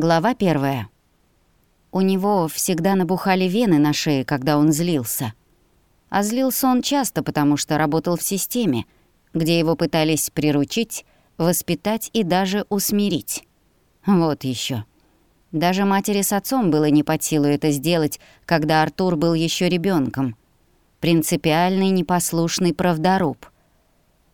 Глава первая. У него всегда набухали вены на шее, когда он злился. А злился он часто, потому что работал в системе, где его пытались приручить, воспитать и даже усмирить. Вот еще. Даже матери с отцом было не под силу это сделать, когда Артур был еще ребенком. Принципиальный непослушный правдоруб —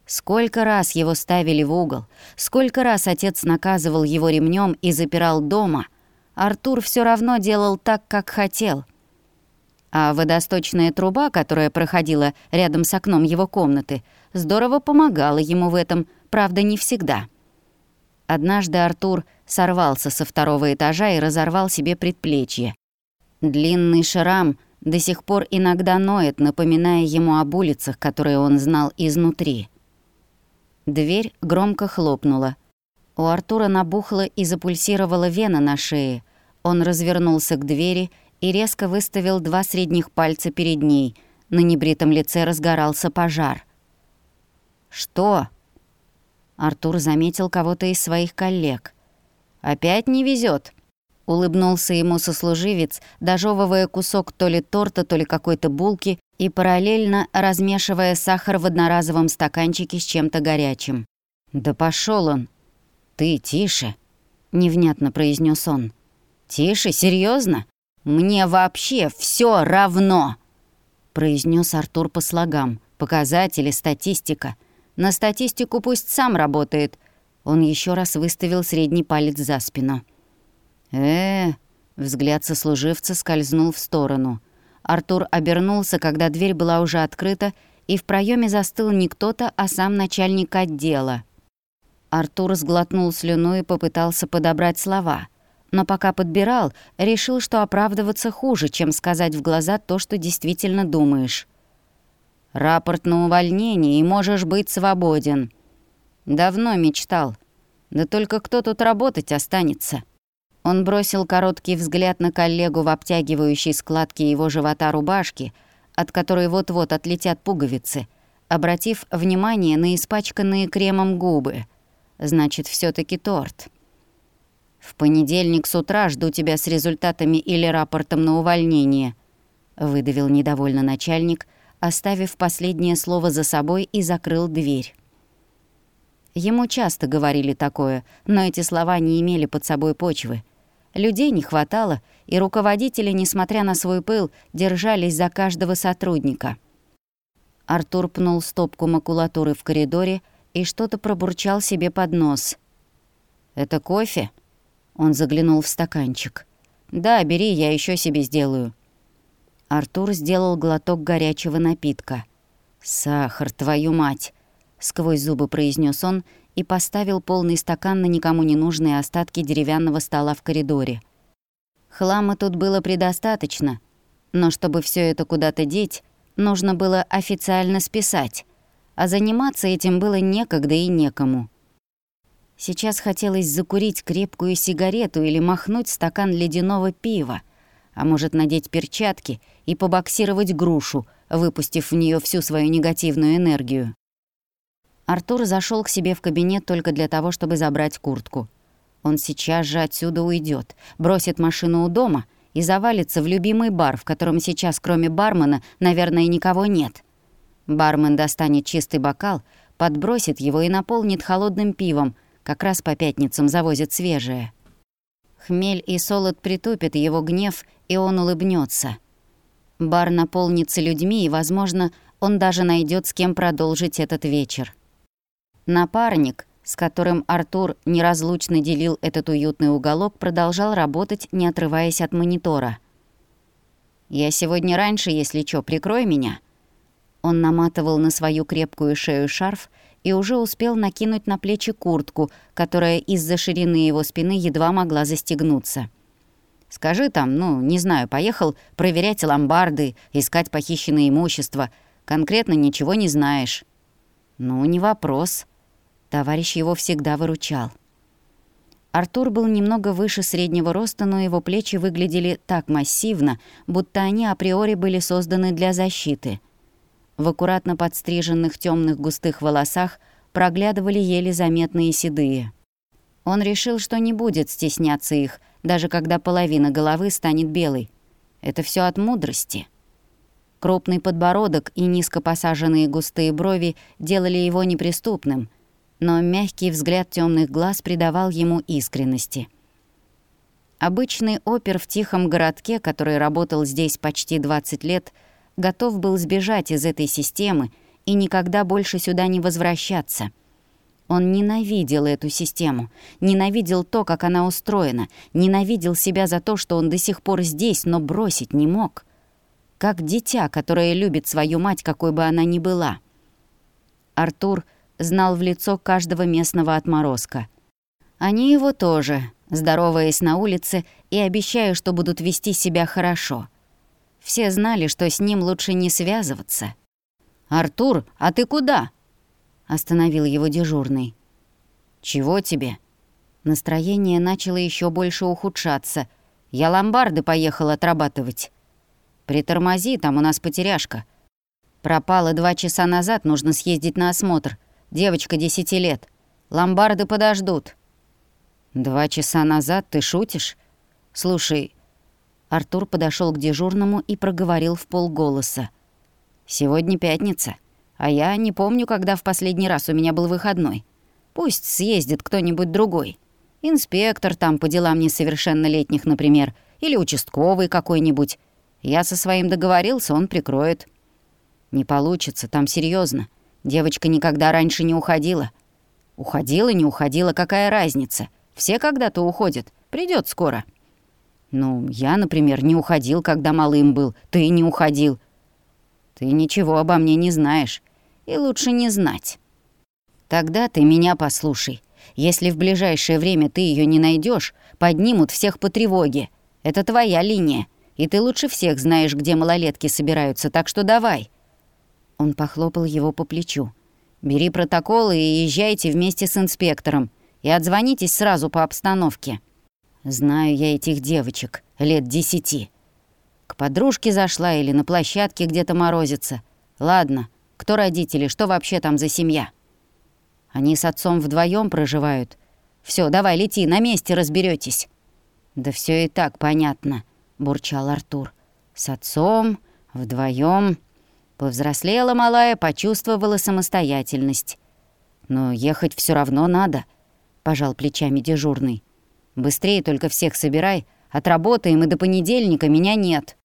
Сколько раз его ставили в угол, сколько раз отец наказывал его ремнем и запирал дома, Артур все равно делал так, как хотел. А водосточная труба, которая проходила рядом с окном его комнаты, здорово помогала ему в этом, правда, не всегда. Однажды Артур сорвался со второго этажа и разорвал себе предплечье. Длинный шрам до сих пор иногда ноет, напоминая ему об улицах, которые он знал изнутри. Дверь громко хлопнула. У Артура набухла и запульсировала вена на шее. Он развернулся к двери и резко выставил два средних пальца перед ней. На небритом лице разгорался пожар. «Что?» Артур заметил кого-то из своих коллег. «Опять не везет. Улыбнулся ему сослуживец, дожевывая кусок то ли торта, то ли какой-то булки и параллельно размешивая сахар в одноразовом стаканчике с чем-то горячим. «Да пошел он!» «Ты тише!» — невнятно произнес он. «Тише? серьезно? Мне вообще все равно!» произнес Артур по слогам. «Показатели, статистика. На статистику пусть сам работает». Он еще раз выставил средний палец за спину э Взгляд сослуживца скользнул в сторону. Артур обернулся, когда дверь была уже открыта, и в проеме застыл не кто-то, а сам начальник отдела. Артур сглотнул слюну и попытался подобрать слова. Но пока подбирал, решил, что оправдываться хуже, чем сказать в глаза то, что действительно думаешь. «Рапорт на увольнение, и можешь быть свободен». «Давно мечтал. Да только кто тут работать останется?» Он бросил короткий взгляд на коллегу в обтягивающей складки его живота рубашки, от которой вот-вот отлетят пуговицы, обратив внимание на испачканные кремом губы. Значит, все таки торт. «В понедельник с утра жду тебя с результатами или рапортом на увольнение», — выдавил недовольно начальник, оставив последнее слово за собой и закрыл дверь. Ему часто говорили такое, но эти слова не имели под собой почвы — Людей не хватало, и руководители, несмотря на свой пыл, держались за каждого сотрудника. Артур пнул стопку макулатуры в коридоре и что-то пробурчал себе под нос. «Это кофе?» Он заглянул в стаканчик. «Да, бери, я еще себе сделаю». Артур сделал глоток горячего напитка. «Сахар, твою мать!» — сквозь зубы произнес он и поставил полный стакан на никому не нужные остатки деревянного стола в коридоре. Хлама тут было предостаточно, но чтобы все это куда-то деть, нужно было официально списать, а заниматься этим было некогда и некому. Сейчас хотелось закурить крепкую сигарету или махнуть стакан ледяного пива, а может надеть перчатки и побоксировать грушу, выпустив в нее всю свою негативную энергию. Артур зашел к себе в кабинет только для того, чтобы забрать куртку. Он сейчас же отсюда уйдет, бросит машину у дома и завалится в любимый бар, в котором сейчас, кроме бармена, наверное, никого нет. Бармен достанет чистый бокал, подбросит его и наполнит холодным пивом, как раз по пятницам завозят свежее. Хмель и солод притупят его гнев, и он улыбнется. Бар наполнится людьми, и, возможно, он даже найдет с кем продолжить этот вечер. Напарник, с которым Артур неразлучно делил этот уютный уголок, продолжал работать, не отрываясь от монитора. «Я сегодня раньше, если чё, прикрой меня». Он наматывал на свою крепкую шею шарф и уже успел накинуть на плечи куртку, которая из-за ширины его спины едва могла застегнуться. «Скажи там, ну, не знаю, поехал проверять ломбарды, искать похищенное имущество. Конкретно ничего не знаешь». «Ну, не вопрос», Товарищ его всегда выручал. Артур был немного выше среднего роста, но его плечи выглядели так массивно, будто они априори были созданы для защиты. В аккуратно подстриженных темных густых волосах проглядывали еле заметные седые. Он решил, что не будет стесняться их, даже когда половина головы станет белой. Это все от мудрости. Крупный подбородок и низко посаженные густые брови делали его неприступным, но мягкий взгляд темных глаз придавал ему искренности. Обычный опер в тихом городке, который работал здесь почти 20 лет, готов был сбежать из этой системы и никогда больше сюда не возвращаться — он ненавидел эту систему, ненавидел то, как она устроена, ненавидел себя за то, что он до сих пор здесь, но бросить не мог. Как дитя, которое любит свою мать, какой бы она ни была. Артур знал в лицо каждого местного отморозка. Они его тоже, здороваясь на улице и обещая, что будут вести себя хорошо. Все знали, что с ним лучше не связываться. «Артур, а ты куда?» — остановил его дежурный. «Чего тебе?» Настроение начало еще больше ухудшаться. «Я ломбарды поехал отрабатывать». «Притормози, там у нас потеряшка». «Пропала два часа назад, нужно съездить на осмотр. Девочка десяти лет. Ломбарды подождут». «Два часа назад? Ты шутишь?» «Слушай...» Артур подошел к дежурному и проговорил в полголоса. «Сегодня пятница. А я не помню, когда в последний раз у меня был выходной. Пусть съездит кто-нибудь другой. Инспектор там по делам несовершеннолетних, например, или участковый какой-нибудь. Я со своим договорился, он прикроет. Не получится, там серьезно. Девочка никогда раньше не уходила. Уходила, не уходила, какая разница? Все когда-то уходят. Придет скоро. Ну, я, например, не уходил, когда малым был. Ты не уходил. Ты ничего обо мне не знаешь. И лучше не знать. Тогда ты меня послушай. Если в ближайшее время ты ее не найдешь, поднимут всех по тревоге. Это твоя линия. И ты лучше всех знаешь, где малолетки собираются, так что давай». Он похлопал его по плечу. «Бери протоколы и езжайте вместе с инспектором. И отзвонитесь сразу по обстановке. Знаю я этих девочек, лет десяти. К подружке зашла или на площадке где-то морозится. Ладно, кто родители, что вообще там за семья? Они с отцом вдвоем проживают. Все, давай, лети, на месте разберетесь. Да все и так понятно, бурчал Артур. С отцом, вдвоем. Повзрослела малая, почувствовала самостоятельность. Но ехать все равно надо, пожал плечами дежурный. Быстрее только всех собирай, Отработаем, и до понедельника меня нет».